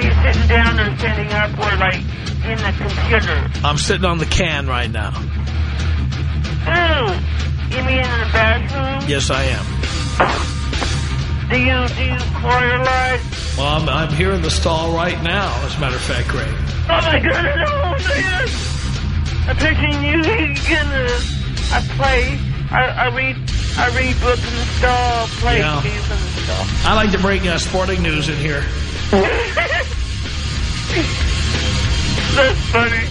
Are you sitting down or standing up or, like, in the computer? I'm sitting on the can right now. Oh, you mean in the bathroom? Yes, I am. Do you, do you? Well, I'm, I'm here in the stall right now, as a matter of fact, Greg. Oh, my goodness, oh, man. I'm picturing you getting a, a play. I, I read I read books in the stall, play Yeah. games in the stall. I like to bring uh, sporting news in here. That's funny.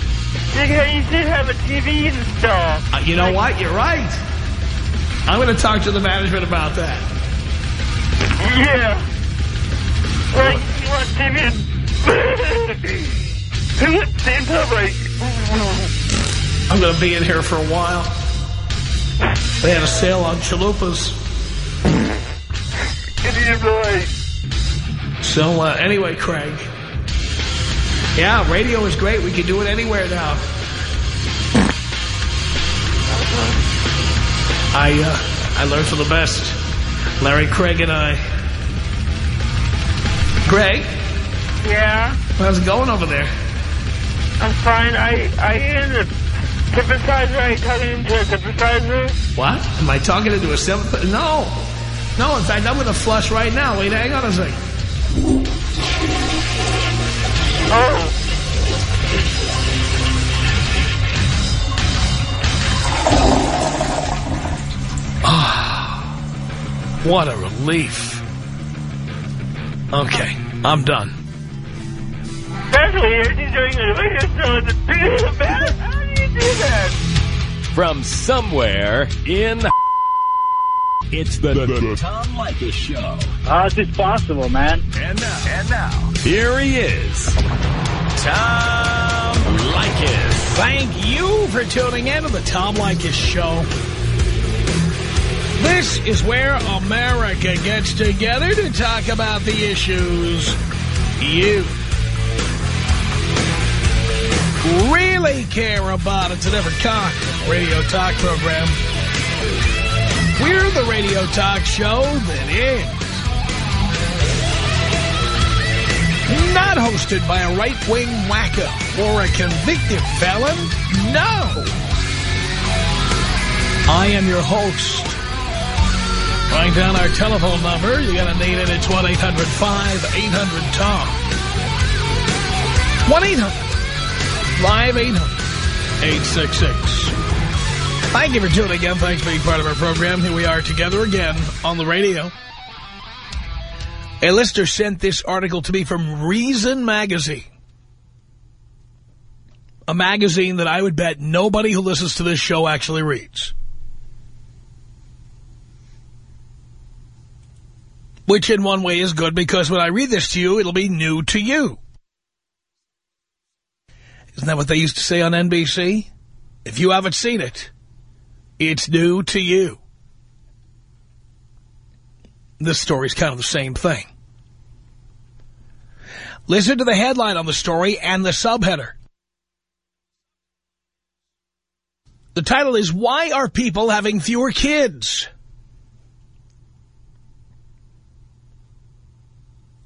You, you should have a TV in the. Uh, you know what? You're right. I'm going to talk to the management about that. Yeah. Well, you want TV in... Who would stand up like... I'm going to be in here for a while. They had a sale on chalupas. So, uh, anyway, Craig. Yeah, radio is great. We can do it anywhere now. I, uh, I learned from the best. Larry Craig and I. Greg, Yeah, how's it going over there? I'm fine. I I am a synthesizer. Are you talking into a synthesizer? What? Am I talking into a seventh? No. No, in fact, I'm going to flush right now. Wait, hang on a second. Oh. What a relief. Okay, I'm done. That's weird. You're doing a radio show the beginning of? How do you do that? From somewhere in it's the, the, Tom Leykis Show. Ah, How is this possible, man? And now, and now, here he is, Tom Leykis. Thank you for tuning in to the Tom Leykis Show. This is where America gets together to talk about the issues you really care about. It's an Evercock radio talk program. We're the radio talk show that is not hosted by a right-wing wacko or a convicted felon. No. I am your host. Write down our telephone number. You're going to need it. It's 1-800-5800-TOM. 1-800-5800-866. Thank you for tuning in. Thanks for being part of our program. Here we are together again on the radio. A listener sent this article to me from Reason Magazine. A magazine that I would bet nobody who listens to this show actually reads. Which in one way is good because when I read this to you, it'll be new to you. Isn't that what they used to say on NBC? If you haven't seen it, it's new to you. This story's kind of the same thing. Listen to the headline on the story and the subheader. The title is, Why Are People Having Fewer Kids?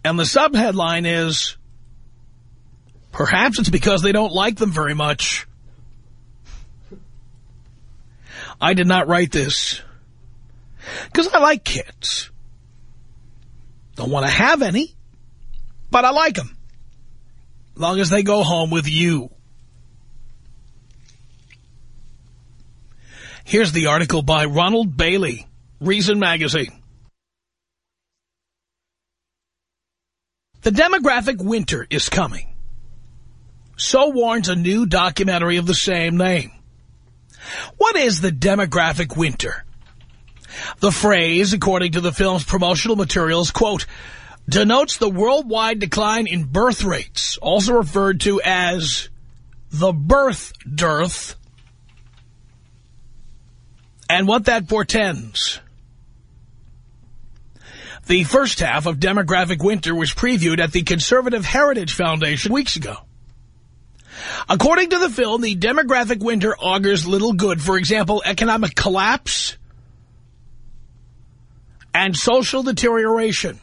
And the subheadline is, Perhaps it's because they don't like them very much. I did not write this because I like kids. Don't want to have any, but I like them. Long as they go home with you. Here's the article by Ronald Bailey, Reason Magazine. The demographic winter is coming. So warns a new documentary of the same name. What is the demographic winter? The phrase, according to the film's promotional materials, quote, denotes the worldwide decline in birth rates, also referred to as the birth dearth, and what that portends. The first half of Demographic Winter was previewed at the Conservative Heritage Foundation weeks ago. According to the film, the demographic winter augurs little good. For example, economic collapse and social deterioration.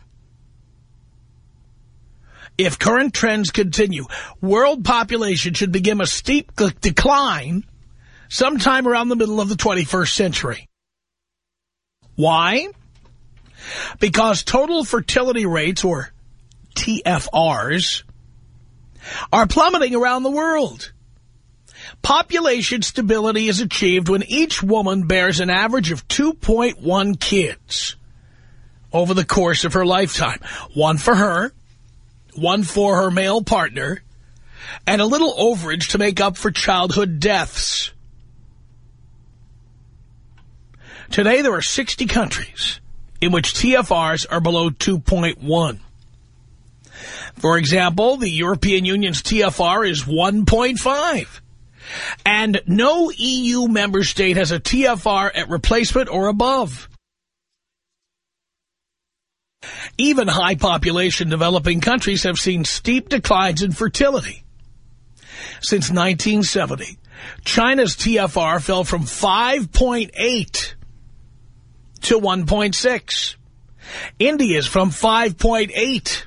if current trends continue, world population should begin a steep decline sometime around the middle of the 21st century. Why? Because total fertility rates, or TFRs, are plummeting around the world. Population stability is achieved when each woman bears an average of 2.1 kids over the course of her lifetime. One for her, one for her male partner, and a little overage to make up for childhood deaths. Today, there are 60 countries in which TFRs are below 2.1. For example, the European Union's TFR is 1.5. And no EU member state has a TFR at replacement or above. Even high population developing countries have seen steep declines in fertility. Since 1970, China's TFR fell from 5.8 to 1.6. India's from 5.8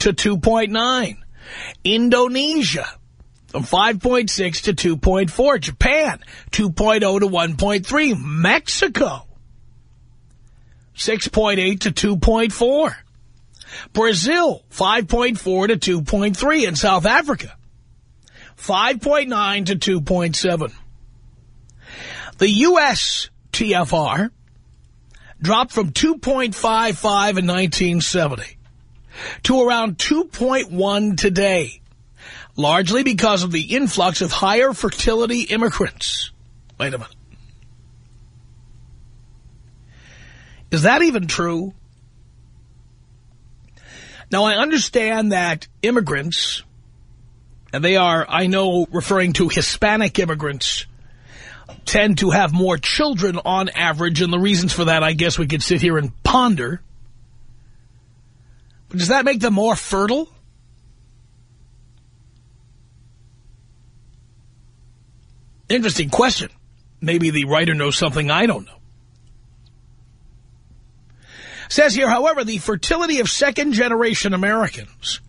to 2.9. Indonesia from 5.6 to 2.4. Japan, 2.0 to 1.3. Mexico, 6.8 to 2.4. Brazil, 5.4 to 2.3. And South Africa, 5.9 to 2.7. The U.S. TFR dropped from 2.55 in 1970 to around 2.1 today, largely because of the influx of higher fertility immigrants. Wait a minute. Is that even true? Now, I understand that immigrants, and they are, I know, referring to Hispanic immigrants, tend to have more children on average, and the reasons for that, I guess we could sit here and ponder. But does that make them more fertile? Interesting question. Maybe the writer knows something I don't know. Says here, however, the fertility of second-generation Americans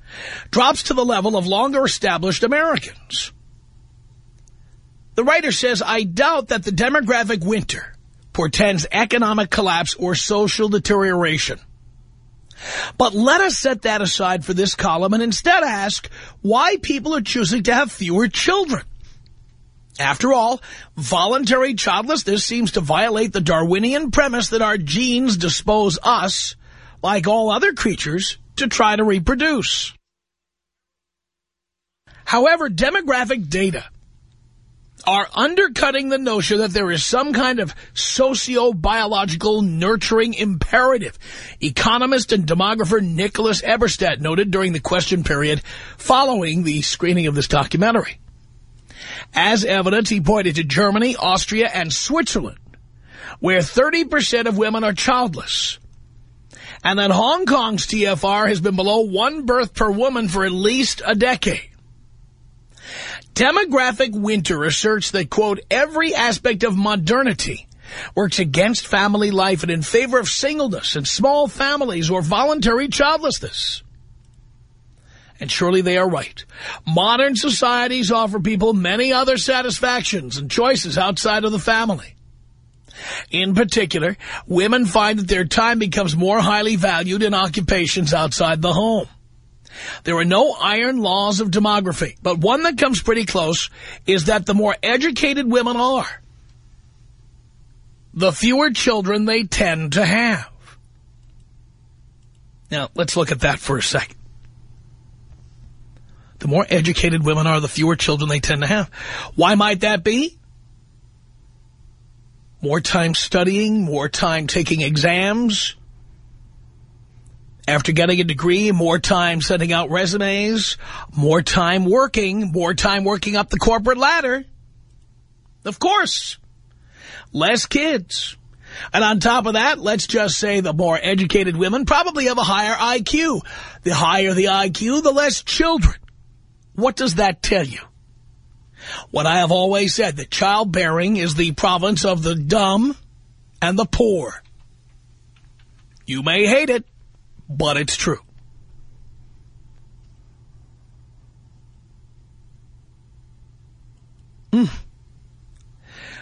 drops to the level of longer-established Americans. The writer says, I doubt that the demographic winter portends economic collapse or social deterioration. But let us set that aside for this column and instead ask why people are choosing to have fewer children. After all, voluntary childlessness seems to violate the Darwinian premise that our genes dispose us, like all other creatures, to try to reproduce. However, demographic data are undercutting the notion that there is some kind of socio-biological nurturing imperative. Economist and demographer Nicholas Eberstadt noted during the question period following the screening of this documentary. As evidence, he pointed to Germany, Austria, and Switzerland, where 30% of women are childless. And that Hong Kong's TFR has been below one birth per woman for at least a decade. Demographic Winter asserts that, quote, every aspect of modernity works against family life and in favor of singleness and small families or voluntary childlessness. And surely they are right. Modern societies offer people many other satisfactions and choices outside of the family. In particular, women find that their time becomes more highly valued in occupations outside the home. There are no iron laws of demography, but one that comes pretty close is that the more educated women are, the fewer children they tend to have. Now, let's look at that for a second. The more educated women are, the fewer children they tend to have. Why might that be? More time studying, more time taking exams, after getting a degree, more time sending out resumes, more time working, more time working up the corporate ladder. Of course. Less kids. And on top of that, let's just say the more educated women probably have a higher IQ. The higher the IQ, the less children. What does that tell you? What I have always said, that childbearing is the province of the dumb and the poor. You may hate it but it's true. Mm.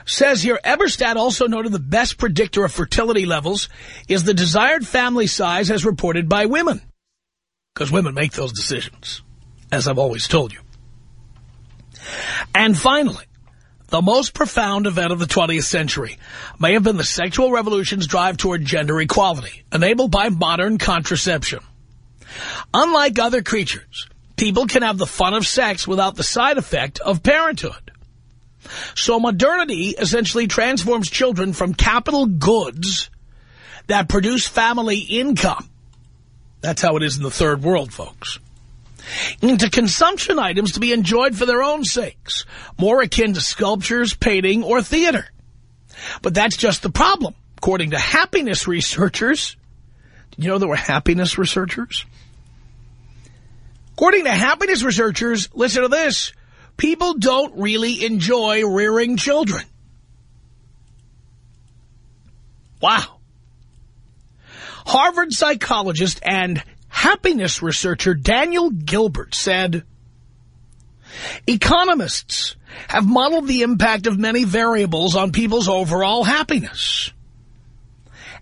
Says here, Eberstadt also noted the best predictor of fertility levels is the desired family size as reported by women. Because women make those decisions, as I've always told you. And finally, the most profound event of the 20th century may have been the sexual revolution's drive toward gender equality, enabled by modern contraception. Unlike other creatures, people can have the fun of sex without the side effect of parenthood. So modernity essentially transforms children from capital goods that produce family income. That's how it is in the third world, folks. Into consumption items to be enjoyed for their own sakes, more akin to sculptures, painting, or theater. But that's just the problem. According to happiness researchers, you know there were happiness researchers? According to happiness researchers, listen to this, people don't really enjoy rearing children. Wow. Harvard psychologist and happiness researcher Daniel Gilbert said, Economists have modeled the impact of many variables on people's overall happiness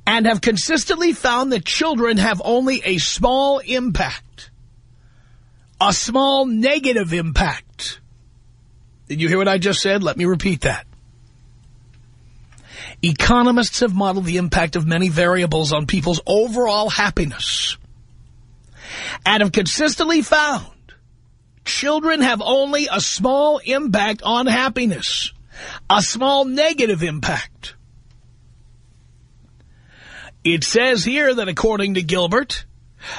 and have consistently found that children have only a small impact, a small negative impact. Did you hear what I just said? Let me repeat that. Economists have modeled the impact of many variables on people's overall happiness and have consistently found children have only a small impact on happiness, a small negative impact. It says here that according to Gilbert,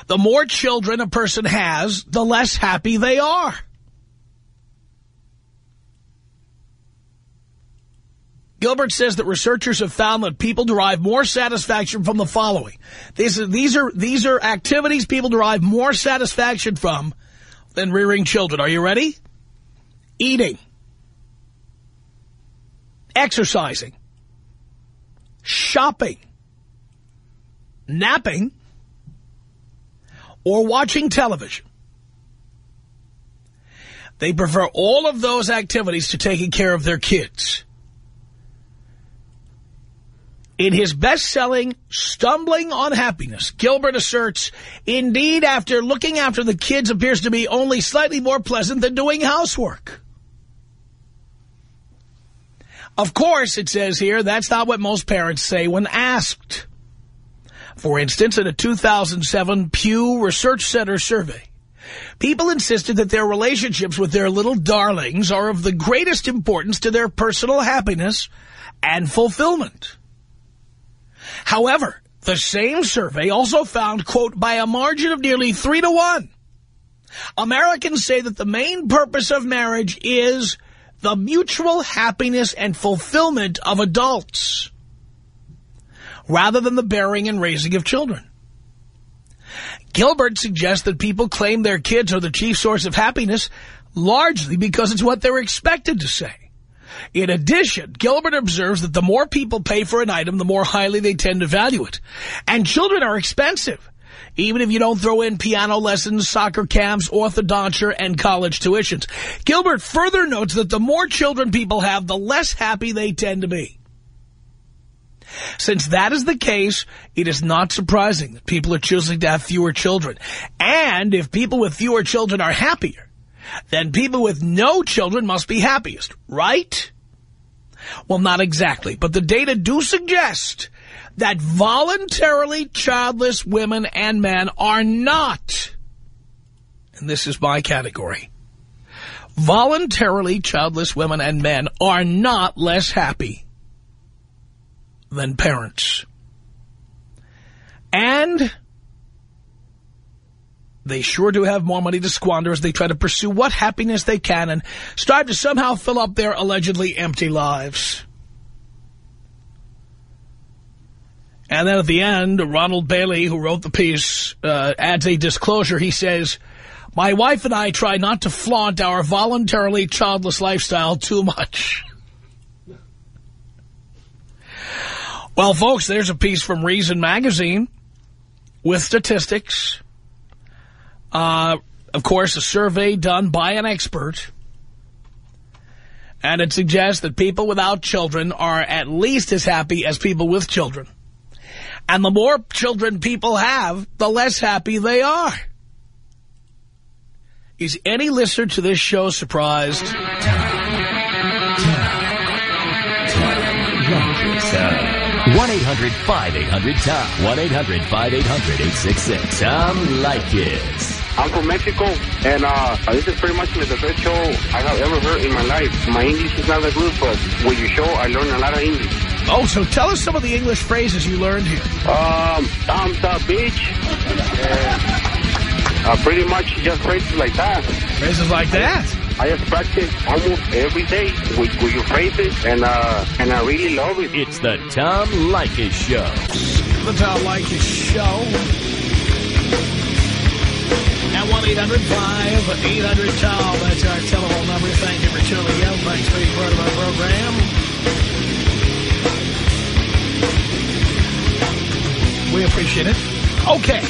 the more children a person has, the less happy they are. Gilbert says that researchers have found that people derive more satisfaction from the following. These, are, these, are, these are activities people derive more satisfaction from than rearing children. Are you ready? Eating. Exercising. Shopping. Napping. Or watching television. They prefer all of those activities to taking care of their kids. In his best-selling Stumbling on Happiness, Gilbert asserts, indeed, after looking after the kids appears to be only slightly more pleasant than doing housework. Of course, it says here, that's not what most parents say when asked. For instance, in a 2007 Pew Research Center survey, people insisted that their relationships with their little darlings are of the greatest importance to their personal happiness and fulfillment. However, the same survey also found, quote, by a margin of nearly three to one, Americans say that the main purpose of marriage is the mutual happiness and fulfillment of adults, rather than the bearing and raising of children. Gilbert suggests that people claim their kids are the chief source of happiness largely because it's what they're expected to say. In addition, Gilbert observes that the more people pay for an item, the more highly they tend to value it. And children are expensive, even if you don't throw in piano lessons, soccer camps, orthodonture, and college tuitions. Gilbert further notes that the more children people have, the less happy they tend to be. Since that is the case, it is not surprising that people are choosing to have fewer children. And if people with fewer children are happier, then people with no children must be happiest, right? Well, not exactly, but the data do suggest that voluntarily childless women and men are not, and this is my category, voluntarily childless women and men are not less happy than parents. And they sure do have more money to squander as they try to pursue what happiness they can and strive to somehow fill up their allegedly empty lives. And then at the end, Ronald Bailey, who wrote the piece, uh, adds a disclosure. He says, my wife and I try not to flaunt our voluntarily childless lifestyle too much. Well, folks, there's a piece from Reason Magazine with statistics uh, of course, a survey done by an expert. And it suggests that people without children are at least as happy as people with children. And the more children people have, the less happy they are. Is any listener to this show surprised? 1-800-5800-TOM. 1-800-5800-866. Tom Leykis. I'm from Mexico, and uh, this is pretty much the best show I have ever heard in my life. My English is not that good, but with your show, I learned a lot of English. Oh, so tell us some of the English phrases you learned here. Um, I'm the bitch. Uh, uh, pretty much just phrases like that. Phrases like that? I just practice almost every day with, with your phrases, and uh, and I really love it. It's the Tom Leykis Show. The Tom Leykis Show. At 1-800-5800-TOM. That's our telephone number. Thank you for tuning in. Thanks for being part of our program. We appreciate it. Okay.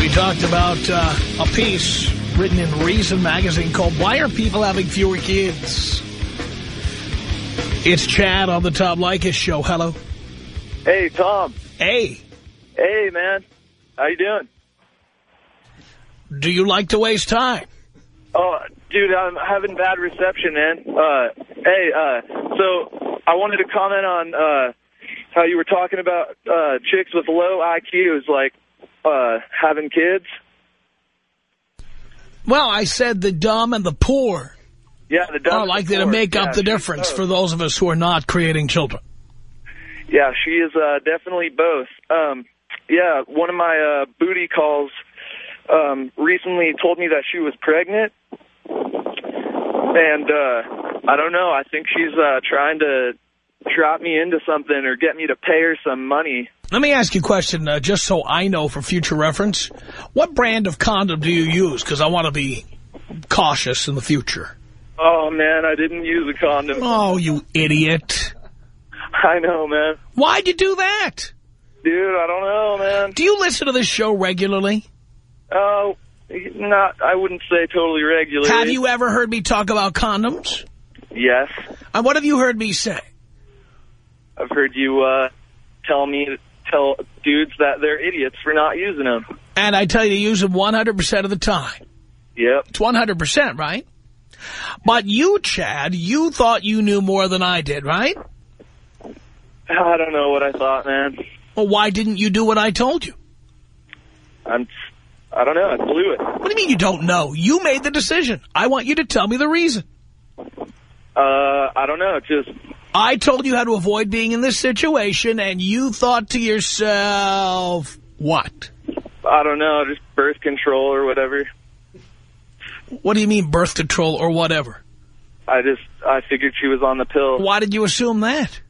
We talked about uh, a piece written in Reason magazine called Why Are People Having Fewer Kids? It's Chad on the Tom Leykis Show. Hello. Hey, Tom. Hey. Hey, man. How you doing? Do you like to waste time? Oh, dude, I'm having bad reception, man. Uh, hey, uh, so I wanted to comment on uh, how you were talking about uh, chicks with low IQs, like uh, having kids. Well, I said the dumb and the poor Yeah, the dumb are likely to make Yeah, up the difference both. for those of us who are not creating children. Yeah, she is uh, definitely both. Um, yeah, one of my uh, booty calls um, recently told me that she was pregnant, and uh, I don't know. I think she's uh, trying to trap me into something or get me to pay her some money. Let me ask you a question, uh, just so I know for future reference. What brand of condom do you use? Because I want to be cautious in the future. Oh man, I didn't use a condom. Oh, you idiot. I know, man. Why'd you do that? Dude, I don't know, man. Do you listen to this show regularly? Oh, not. I wouldn't say totally regularly. Have you ever heard me talk about condoms? Yes, And what have you heard me say? I've heard you uh, tell me tell dudes that they're idiots for not using them. And I tell you to use them 100% of the time. Yep. It's 100%, right? But you, Chad, you thought you knew more than I did, right? I don't know what I thought, man. Well, why didn't you do what I told you? I'm. I don't know. I blew it. What do you mean you don't know? You made the decision. I want you to tell me the reason. Uh, I don't know. Just I told you how to avoid being in this situation, and you thought to yourself, what? I don't know. Just birth control or whatever. What do you mean birth control or whatever? I just I figured she was on the pill. Why did you assume that?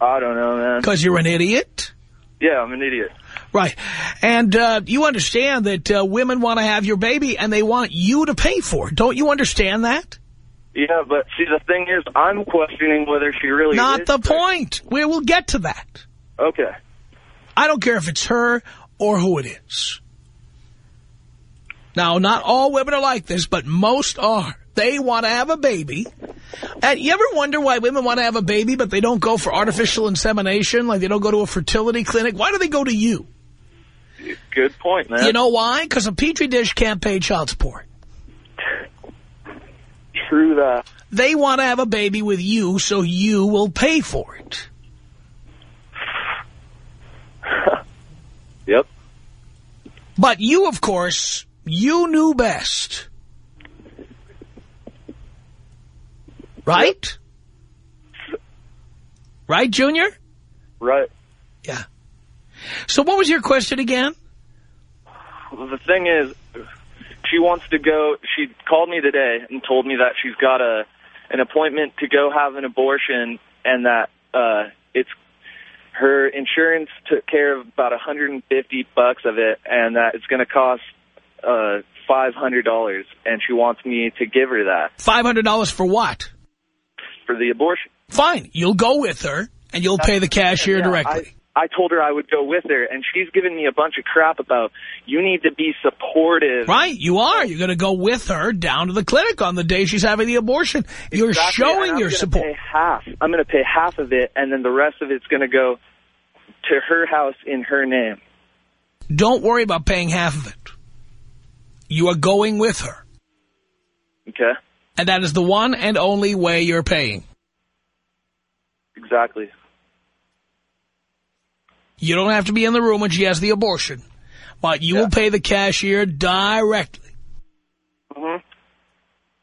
I don't know, man. Because you're an idiot? Yeah, I'm an idiot. Right. And uh, you understand that uh, women want to have your baby, and they want you to pay for it. Don't you understand that? Yeah, but see, the thing is, I'm questioning whether she really Not the point. We will get to that. Okay. I don't care if it's her or who it is. Now, not all women are like this, but most are. They want to have a baby. And you ever wonder why women want to have a baby, but they don't go for artificial insemination, like they don't go to a fertility clinic? Why do they go to you? Good point, man. You know why? Because a Petri dish can't pay child support. True that. They want to have a baby with you, so you will pay for it. Yep. But you, of course, you knew best. Right? Right, Junior? Right. Yeah. So what was your question again? Well, The thing is, she wants to go. She called me today and told me that she's got a an appointment to go have an abortion, and that uh, it's her insurance took care of about 150 bucks of it, and that it's going to cost uh, $500, and she wants me to give her that $500 for what? For the abortion. Fine. You'll go with her, and you'll pay the cashier Yeah, directly. I told her I would go with her, and she's giving me a bunch of crap about you need to be supportive. Right, you are. You're going to go with her down to the clinic on the day she's having the abortion. You're showing I'm your support. Pay half. I'm going to pay half of it, and then the rest of it's going to go to her house in her name. Don't worry about paying half of it. You are going with her. Okay. And that is the one and only way you're paying. Exactly. You don't have to be in the room when she has the abortion. But you will pay the cashier directly. Mm -hmm.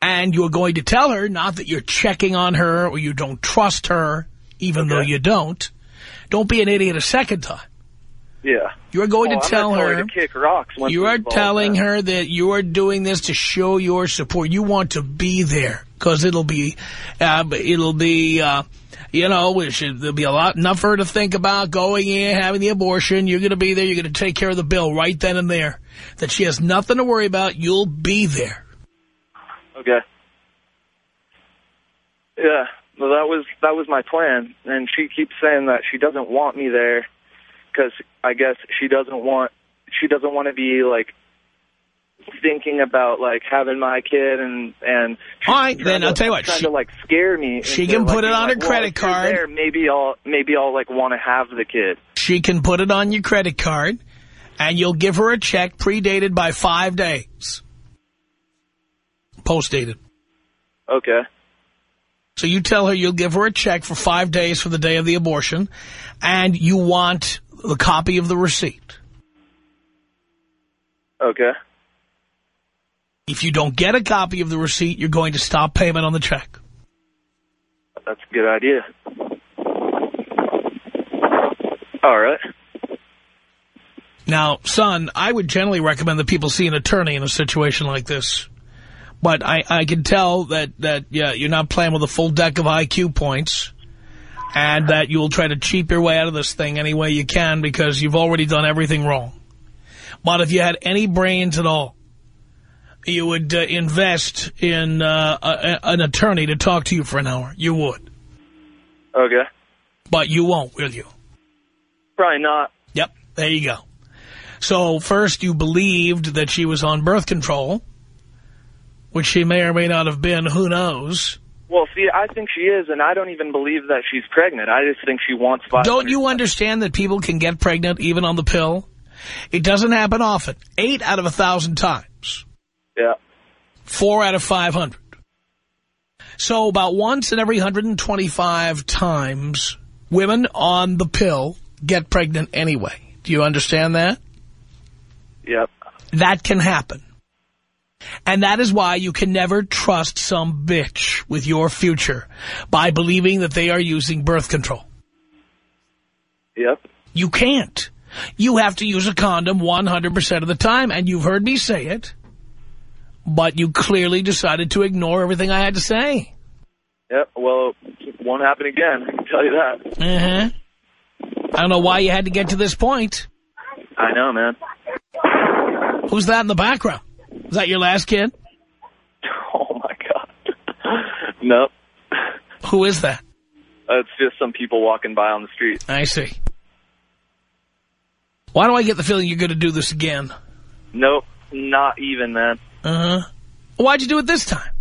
And you're going to tell her, not that you're checking on her or you don't trust her, even though you don't. Don't be an idiot a second time. Yeah. You're going Oh, to I'm tell her, to kick rocks. you are telling her that you are doing this to show your support. You want to be there because it'll be, uh, it'll be, uh, you know, it should, there'll be a lot enough for her to think about going in, having the abortion. You're going to be there. You're going to take care of the bill right then and there. That she has nothing to worry about. You'll be there. Okay. Yeah. Well, that was that was my plan, and she keeps saying that she doesn't want me there because I guess she doesn't want she doesn't want to be like thinking about like having my kid and and All right, then to- I'll tell you what, trying she- to like scare me. she can like, put it on like, her credit well, if card. There, maybe I'll maybe I'll like want to have the kid. She can put it on your credit card and you'll give her a check predated by five days. Post-dated. Okay. So you tell her you'll give her a check for five days for the day of the abortion, and you want the copy of the receipt. Okay. If you don't get a copy of the receipt, you're going to stop payment on the check. That's a good idea. All right. Now, son, I would generally recommend that people see an attorney in a situation like this. But I, I can tell that, that yeah, you're not playing with a full deck of IQ points and that you will try to cheap your way out of this thing any way you can because you've already done everything wrong. But if you had any brains at all, you would uh, invest in uh, a, an attorney to talk to you for an hour. You would. Okay. But you won't, will you? Probably not. Yep, there you go. So first you believed that she was on birth control, which she may or may not have been, who knows. Well, see, I think she is, and I don't even believe that she's pregnant. I just think she wants. Don't you understand that people can get pregnant even on the pill? It doesn't happen often. Eight out of a thousand times. Yeah. Four out of 500. So about once in every 125 times, women on the pill get pregnant anyway. Do you understand that? Yep. That can happen. And that is why you can never trust some bitch with your future by believing that they are using birth control. Yep. You can't. You have to use a condom 100% of the time, and you've heard me say it, but you clearly decided to ignore everything I had to say. Yep. Well, it won't happen again. I can tell you that. Uh-huh. I don't know why you had to get to this point. I know, man. Who's that in the background? Is that your last kid? Oh my god. nope. Who is that? It's just some people walking by on the street. I see. Why do I get the feeling you're going to do this again? Nope. Not even, man. Uh-huh. Why'd you do it this time?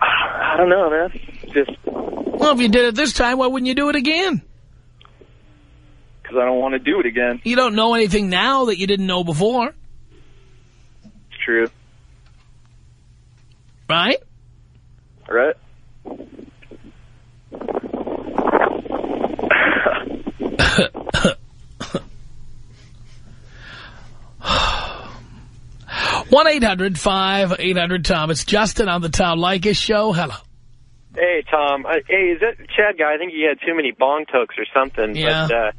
I don't know, man. Just Well, if you did it this time, why wouldn't you do it again? because I don't want to do it again. You don't know anything now that you didn't know before, true. right? Right? one eight hundred five eight hundred tom It's Justin on the Tom Leykis show. Hello. Hey, Tom. Uh, hey, is that Chad guy? I think he had too many bong tokes or something. Yeah. But, uh,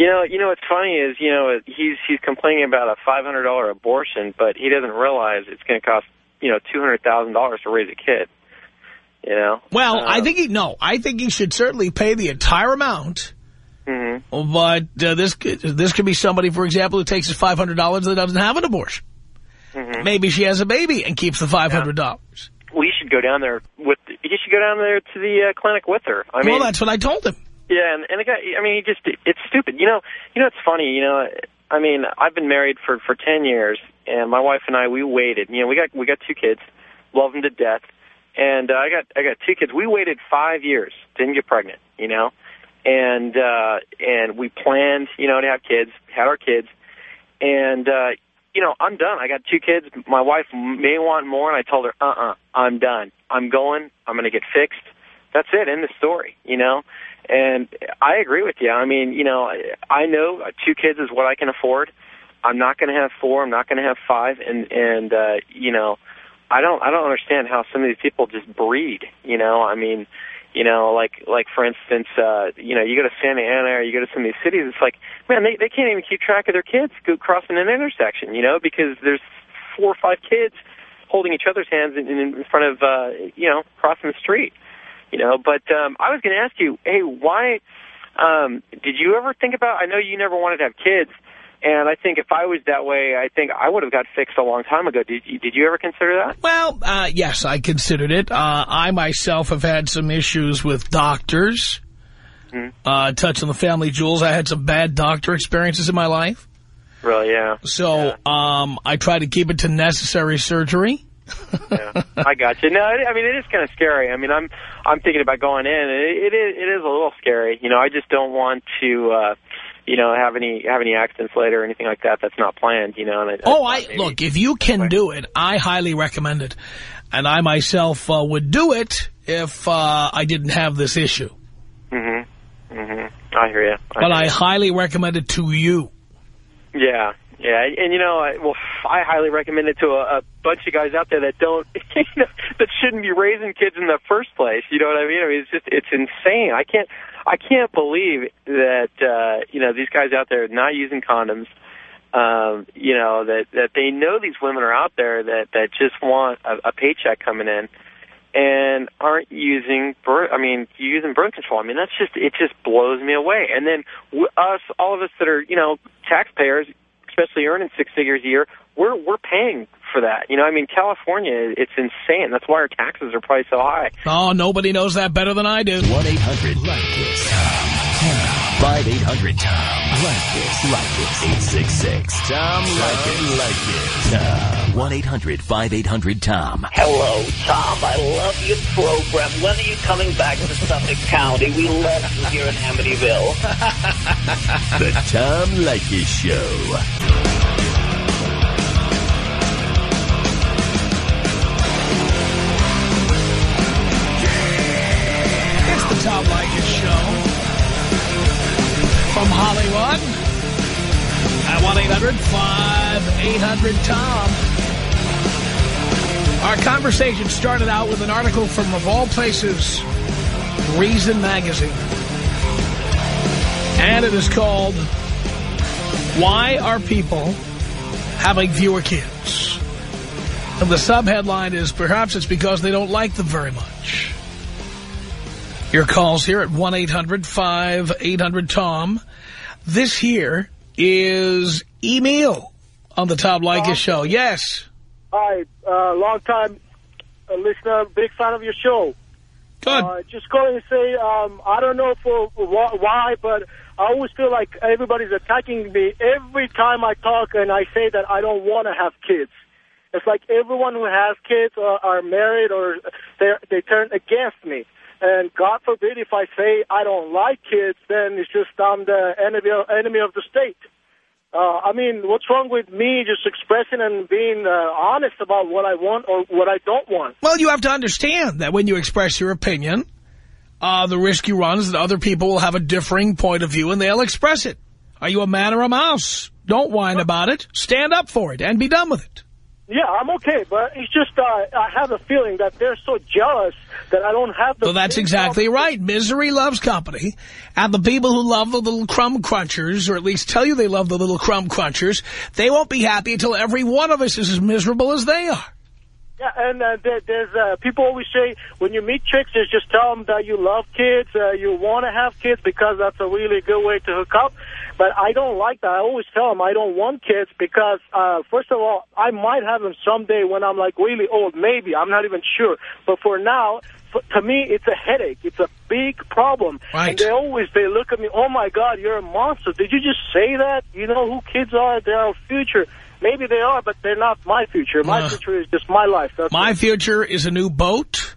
you know, you know what's funny is, you know, he's he's complaining about a $500 abortion, but he doesn't realize it's going to cost, you know, $200,000 to raise a kid. You know? Well, Uh, I think he, no, I think he should certainly pay the entire amount. mhm. But uh, this this could be somebody, for example, who takes his $500 that doesn't have an abortion. Mhm. Maybe she has a baby and keeps the $500. We should go down there with. You should go down there to the uh, clinic with her. I mean, well, that's what I told him. Yeah, and, and the guy, I mean, he just, it's stupid. You know, you know, it's funny, you know, I mean, I've been married for, for 10 years, and my wife and I, we waited. You know, we got, we got two kids, love them to death, and uh, I got, I got two kids. We waited five years, didn't get pregnant, you know, and, uh, and we planned, you know, to have kids, had our kids, and, uh, you know, I'm done. I got two kids. My wife may want more, and I told her, uh-uh, I'm done. I'm going. I'm going to get fixed. That's it. End the story, you know? And I agree with you. I mean, you know, I know two kids is what I can afford. I'm not going to have four. I'm not going to have five. And, and, uh, you know, I don't, I don't understand how some of these people just breed, you know? I mean, you know, like, like for instance, uh, you know, you go to Santa Ana or you go to some of these cities, it's like, man, they, they can't even keep track of their kids crossing an intersection, you know, because there's four or five kids holding each other's hands in, in front of, uh, you know, crossing the street you know. But um, I was going to ask you, hey, why um, did you ever think about? I know you never wanted to have kids, and I think if I was that way, I think I would have got fixed a long time ago. Did you, did you ever consider that? Well, uh, yes, I considered it. Uh, I myself have had some issues with doctors. Mm -hmm. uh, touching the family jewels, I had some bad doctor experiences in my life. Really, yeah. So yeah. Um, I try to keep it to necessary surgery yeah, I got you. No, I mean it is kind of scary. I mean, I'm I'm thinking about going in, it, it is it is a little scary. You know, I just don't want to. uh you know, have any have any accidents later or anything like that that's not planned, you know. And oh, I look, if you can do it, I highly recommend it. And I myself uh, would do it if uh, I didn't have this issue. Mm-hmm. Mm-hmm. I hear you. I but hear I you. highly recommend it to you. Yeah, yeah, and you know, I, well, I highly recommend it to a, a bunch of guys out there that don't, that shouldn't be raising kids in the first place. You know what I mean? I mean, it's just, it's insane. I can't, I can't believe that, uh, you know, these guys out there not using condoms, um, you know, that, that they know these women are out there that, that just want a, a paycheck coming in and aren't using birth, I mean, using birth control. I mean, that's just, it just blows me away. And then us, all of us that are, you know, taxpayers, especially earning six figures a year, we're we're paying for that. You know, I mean, California, it's insane. That's why our taxes are probably so high. Oh, nobody knows that better than I do. 1-800-LIKE-IT. 5-800-TOM. Like this. Like this. 866. Tom Leykis. Like it. 1-800-5800-TOM. Hello, Tom. I love your program. When are you coming back to Suffolk County? We love you here in Amityville. the Tom Leykis Show. It's the Tom Leykis Show. From Hollywood at 1-800-5800-TOM. Our conversation started out with an article from, of all places, Reason Magazine. And it is called, Why Are People Having Fewer Kids? And the subheadline is, Perhaps it's because they don't like them very much. Your calls here at 1-800-5800-TOM. This here is Emil on the Tom Leykis show. Yes. Hi, uh, long time uh, listener, big fan of your show. Good. Uh, just calling to say, um, I don't know for, why, but I always feel like everybody's attacking me every time I talk and I say that I don't want to have kids. It's like everyone who has kids or are married or they turn against me. And God forbid if I say I don't like kids, then it's just I'm the enemy, enemy of the state. Uh, I mean, what's wrong with me just expressing and being uh, honest about what I want or what I don't want? Well, you have to understand that when you express your opinion, uh, the risk you run is that other people will have a differing point of view and they'll express it. Are you a man or a mouse? Don't whine about it. Stand up for it and be done with it. Yeah, I'm okay, but it's just uh, I have a feeling that they're so jealous that I don't have the... So that's exactly right. Misery loves company. And the people who love the little crumb crunchers, or at least tell you they love the little crumb crunchers, they won't be happy until every one of us is as miserable as they are. Yeah, and uh, there, there's uh, people always say when you meet chicks, is just tell them that you love kids, uh, you want to have kids because that's a really good way to hook up. But I don't like that. I always tell them I don't want kids because, uh, first of all, I might have them someday when I'm like really old, maybe. I'm not even sure. But for now, f to me, it's a headache. It's a big problem. Right. And they always, they look at me, oh my God, you're a monster. Did you just say that? You know who kids are? They're our future. Maybe they are, but they're not my future. My Uh. future is just my life. That's My future is a new boat.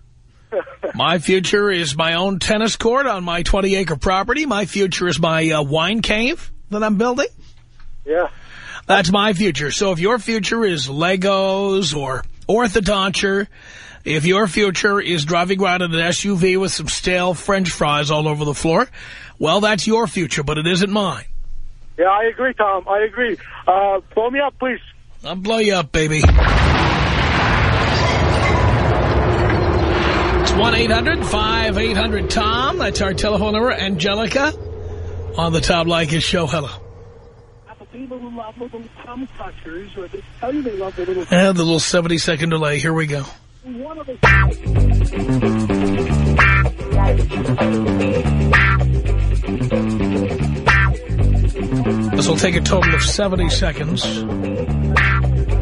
My future is my own tennis court on my 20-acre property. My future is my uh, wine cave that I'm building. Yeah. That's my future. So if your future is Legos or orthodonture, if your future is driving around in an SUV with some stale French fries all over the floor, well, that's your future, but it isn't mine. Yeah, I agree, Tom. I agree. Uh, blow me up, please. I'll blow you up, baby. It's 1-800-5800-TOM. That's our telephone number. Angelica on the Tom Leykis show. Hello. People who love little tongue touchers, or they tell you they love their little... And the little 70-second delay. Here we go. One of the... This will take a total of 70 seconds.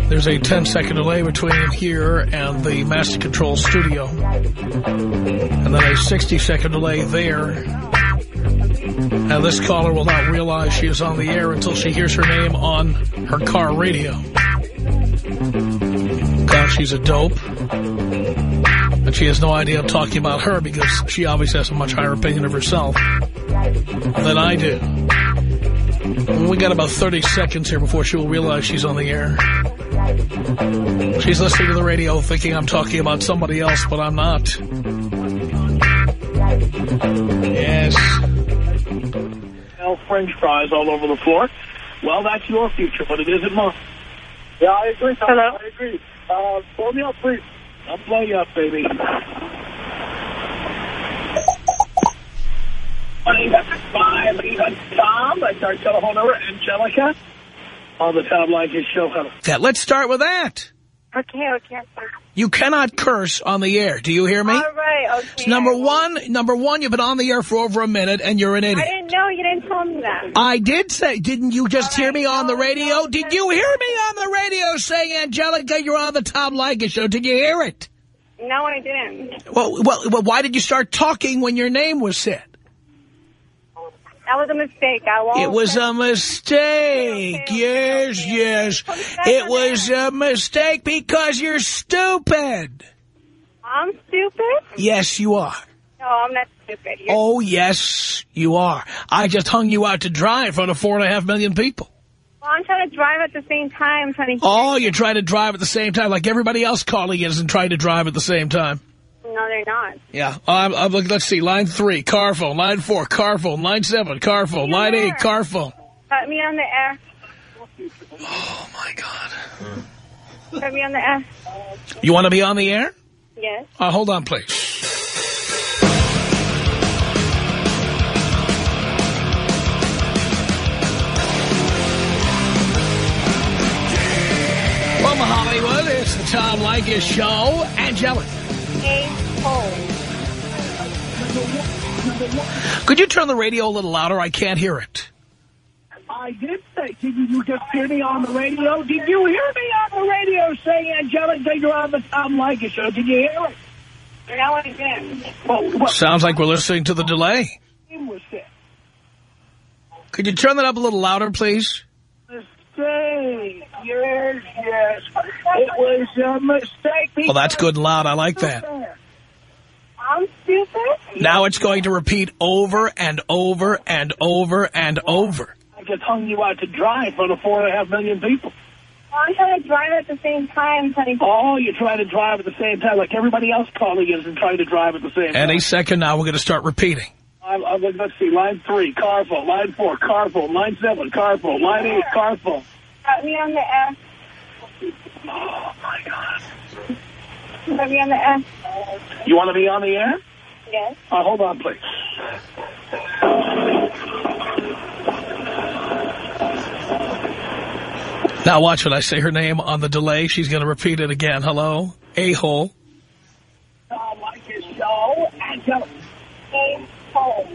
There's a 10-second delay between here and the Master Control studio. And then a 60-second delay there. And this caller will not realize she is on the air until she hears her name on her car radio. Because she's a dope. And she has no idea I'm talking about her because she obviously has a much higher opinion of herself than I do. We got about 30 seconds here before she will realize she's on the air. She's listening to the radio thinking I'm talking about somebody else, but I'm not. Yes. Stale French fries all over the floor. Well, that's your future, but it isn't mine. Yeah, I agree, Tom. Hello? I agree. Uh, blow me up, please. I'll blow you up, baby. Five, Tom. That's our telephone number. Angelica on the Tom Leykis show. Hello. Yeah, let's start with that. Okay, okay. You cannot curse on the air. Do you hear me? All right, okay. So number one, number one, you've been on the air for over a minute and you're an idiot. I didn't know. You didn't tell me that. I did say, didn't you just All hear me on the radio? no, Did no. you hear me on the radio saying, Angelica, you're on the Tom Leykis show? Did you hear it? No, I didn't. Well, well, well, why did you start talking when your name was said? That was a mistake. I won't. It was a mistake. Okay, Yes, okay. yes. It back It on was a mistake because you're stupid. I'm stupid? Yes, you are. No, I'm not stupid. You're Oh, yes, you are. I just hung you out to dry in front of four and a half million people. Well, I'm trying to drive at the same time. I'm trying to. Oh, you're trying to drive at the same time like everybody else calling is and trying to drive at the same time. No, they're not. Yeah. I'm, I'm looking, let's see. Line three, car phone. Line four, car phone. Line seven, car phone. You're Line eight, car phone. Put me on the air. Oh, my God. Put me on the air. You want to be on the air? Yes. Uh, hold on, please. From Hollywood, it's the Tom Leykis Show. Angelica. A hole. Could you turn the radio a little louder? I can't hear it. I did say, did you just hear me on the radio? Did you hear me on the radio saying, Angelica, you're on the Tom Leykis show? Did you hear it? No, I didn't. Well, what Sounds like we're listening to the delay. name was it? Could you turn that up a little louder, please? Mistake. Yes, yes. It was a mistake. Well, that's good and loud. I like that. I'm stupid? Now it's going to repeat over and over and over and over. I just hung you out to dry in front of four and a half million people. Well, I'm trying to drive at the same time. Trying to. Oh, you're trying to drive at the same time like everybody else calling is and trying to drive at the same time. Any second now, we're going to start repeating. I'm, I'm, let's see, line three, car phone. Line four, car phone. Line seven, car phone. Line eight, car phone. Put me on the air. Oh, my God. Put me on the air. You want to be on the air? Yes. Uh, hold on, please. Now watch when I say her name on the delay. She's going to repeat it again. Hello? A-hole. Tom Leykis show. Angelic. A-hole.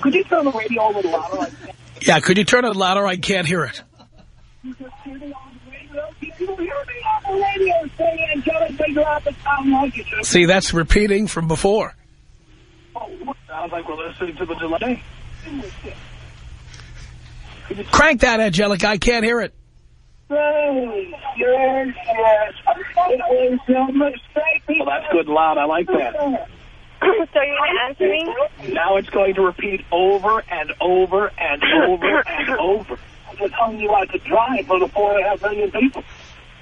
Could you turn the radio a little louder? Yeah, could you turn it louder? I can't hear it. You hear me on the radio saying Angelic figure out the Tom Leykis. See, that's repeating from before. Oh, Sounds like we're listening to the delay. Crank that, Angelica. I can't hear it. Yes, yes, yes. It a mistake. Well, that's good and loud. I like that. so you're going to answer me? Now it's going to repeat over and over and over and over. I'm telling you like to drive for the four and a half million people.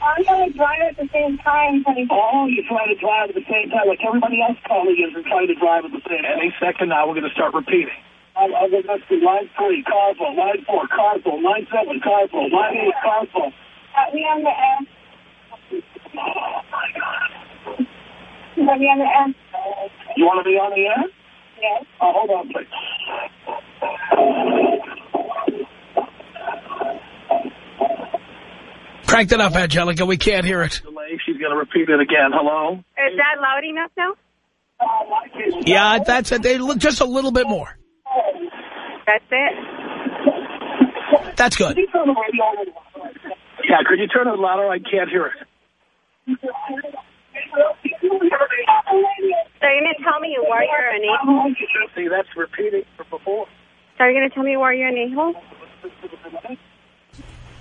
I'm going to drive at the same time, honey. Oh, you're trying to drive at the same time, like everybody else probably is and trying to drive at the same time. Any second now, we're going to start repeating. I'm, I'm going to see line three, Carswell, line four, Carswell, line seven, Carswell, line eight, Carswell. Got me on the air. Oh, my God. You me on the air? You want to be on the air? Yes. Oh, hold on, please. Crank that up, Angelica. We can't hear it. She's going to repeat it again. Hello? Is that loud enough now? Yeah, that's it. They look just a little bit more. That's it? That's good. Yeah, could you turn it louder? I can't hear it. So you're going to tell me why you're an a-hole? See, that's repeating from before. So you're going to tell me why you're an a-hole?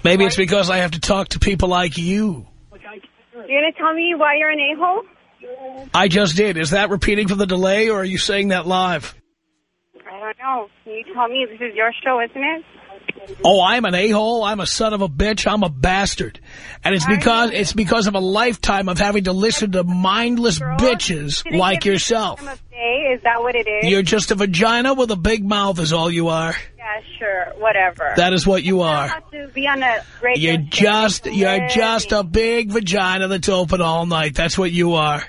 Maybe it's because I have to talk to people like you. You're going to tell me why you're an a-hole? I just did. Is that repeating from the delay, or are you saying that live? I don't know. Can you tell me? This is your show, isn't it? Oh, I'm an a-hole. I'm a son of a bitch. I'm a bastard. And it's because it's because of a lifetime of having to listen to mindless bitches like yourself. Is that what it is? You're just a vagina with a big mouth is all you are. Yeah, sure. Whatever. That is what you are. to be on a You're just you're just a big vagina that's open all night. That's what you are.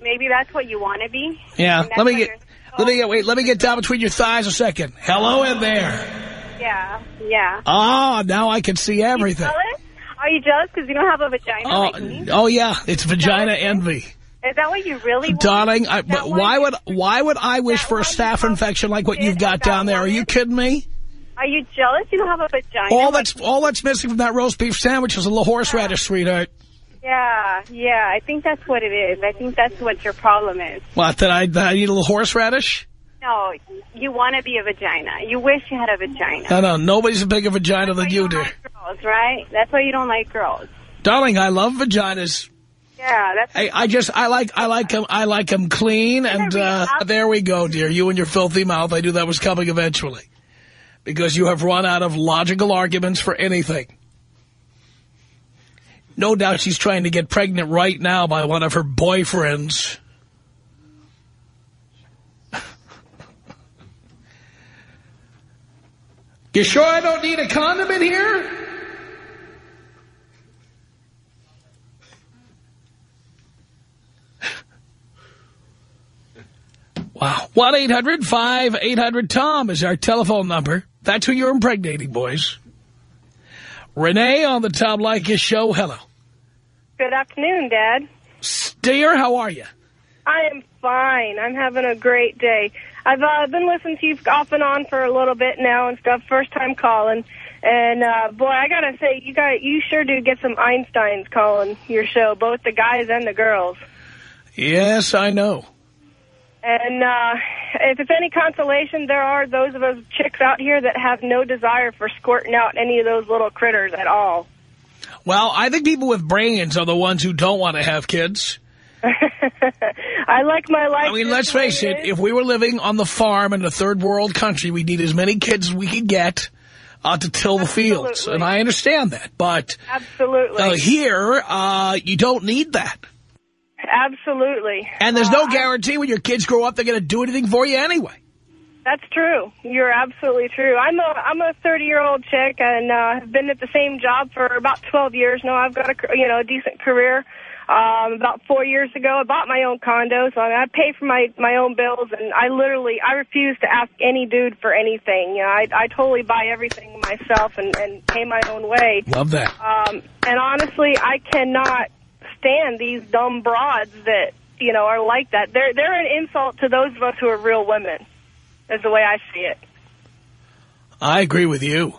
Maybe that's what you want to be. Yeah. Let me get let me get wait, let me get down between your thighs a second. Hello in there. Yeah, yeah. Ah, now I can see everything. Jealous? Are you jealous because you don't have a vagina Oh, like me? oh yeah, it's vagina envy. Is that what you really want? Darling, I, why would why would I wish for a you staph infection like what you've got down there? Are you kidding me? Are you jealous you don't have a vagina? All that's all that's missing from that roast beef sandwich is a little horseradish, sweetheart. Yeah, yeah. I think that's what it is. I think that's what your problem is. What, that I, that I need a little horseradish? No, you want to be a vagina. You wish you had a vagina. No, no, nobody's a bigger vagina than you do. Like Girls, right? That's why you don't like girls. Darling, I love vaginas. Yeah, that's. Hey, I just, I like, I like them, I like them clean, and uh, there we go, dear. You and your filthy mouth. I knew that was coming eventually, because you have run out of logical arguments for anything. No doubt she's trying to get pregnant right now by one of her boyfriends. You sure I don't need a condom in here? Wow. 1-800-5800-TOM is our telephone number. That's who you're impregnating, boys. Renee on the Tom Leykis show. Hello. Good afternoon, Dad. Dear, how are you? I am fine. I'm having a great day. I've uh, been listening to you off and on for a little bit now and stuff. First time calling. And, uh, boy, I got to say, you got you sure do get some Einsteins calling your show, both the guys and the girls. Yes, I know. And uh, if it's any consolation, there are those of us chicks out here that have no desire for squirting out any of those little critters at all. Well, I think people with brains are the ones who don't want to have kids. I like my life. I mean, let's face it if we were living on the farm in a third world country, we'd need as many kids as we could get uh, to till the fields. And I understand that. But Absolutely. uh, here, uh, you don't need that. Absolutely. And there's no Uh, I- guarantee when your kids grow up they're going to do anything for you anyway. That's true. You're absolutely true. I'm a I'm a 30 year old chick and uh, have been at the same job for about 12 years now. I've got a c- you know a decent career. Um, about four years ago, I bought my own condo, so I, pay for my my own bills, and I literally I refuse to ask any dude for anything. You know, I I totally buy everything myself and and pay my own way. Love that. Um, and honestly, I cannot stand these dumb broads that you know are like that. They're they're an insult to those of us who are real women. Is the way I see it. I agree with you.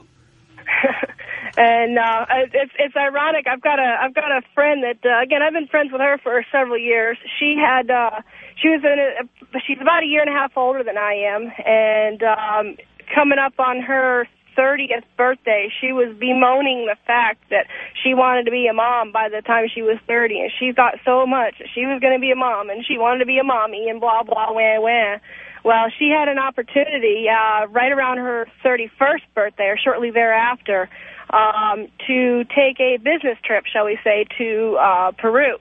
And uh, it's it's ironic. I've got a I've got a friend that uh, again I've been friends with her for several years. She had uh, she was in a, she's about a year and a half older than I am, and um, coming up on her 30th birthday, she was bemoaning the fact that she wanted to be a mom by the time she was 30, and she thought so much that she was going to be a mom, and she wanted to be a mommy, and blah blah wah wah. Well, she had an opportunity uh, right around her 31st birthday, or shortly thereafter um, to take a business trip, shall we say, to uh, Peru.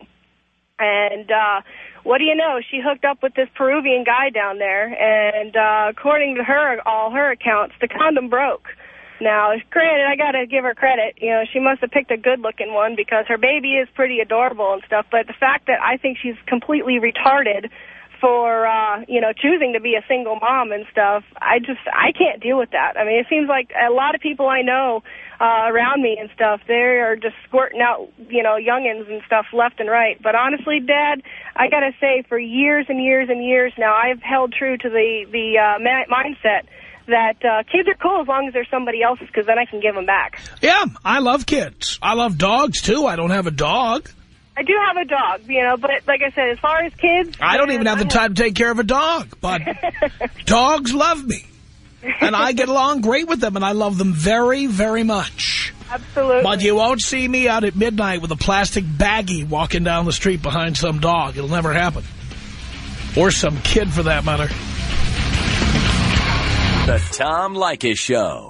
And uh, what do you know? She hooked up with this Peruvian guy down there, and uh, according to her, all her accounts, the condom broke. Now, granted, I got to give her credit. You know, she must have picked a good-looking one because her baby is pretty adorable and stuff. But the fact that I think she's completely retarded for, uh, you know, choosing to be a single mom and stuff, I just, I can't deal with that. I mean, it seems like a lot of people I know uh, around me and stuff, they are just squirting out, you know, youngins and stuff left and right. But honestly, Dad, I got to say, for years and years and years now, I've held true to the, the uh, mindset that uh, kids are cool as long as they're somebody else's because then I can give them back. Yeah, I love kids. I love dogs, too. I don't have a dog. I do have a dog, you know, but like I said, as far as kids... I don't even have the time to take care of a dog, but dogs love me. And I get along great with them, and I love them very, very much. Absolutely. But you won't see me out at midnight with a plastic baggie walking down the street behind some dog. It'll never happen. Or some kid, for that matter. The Tom Leykis Show.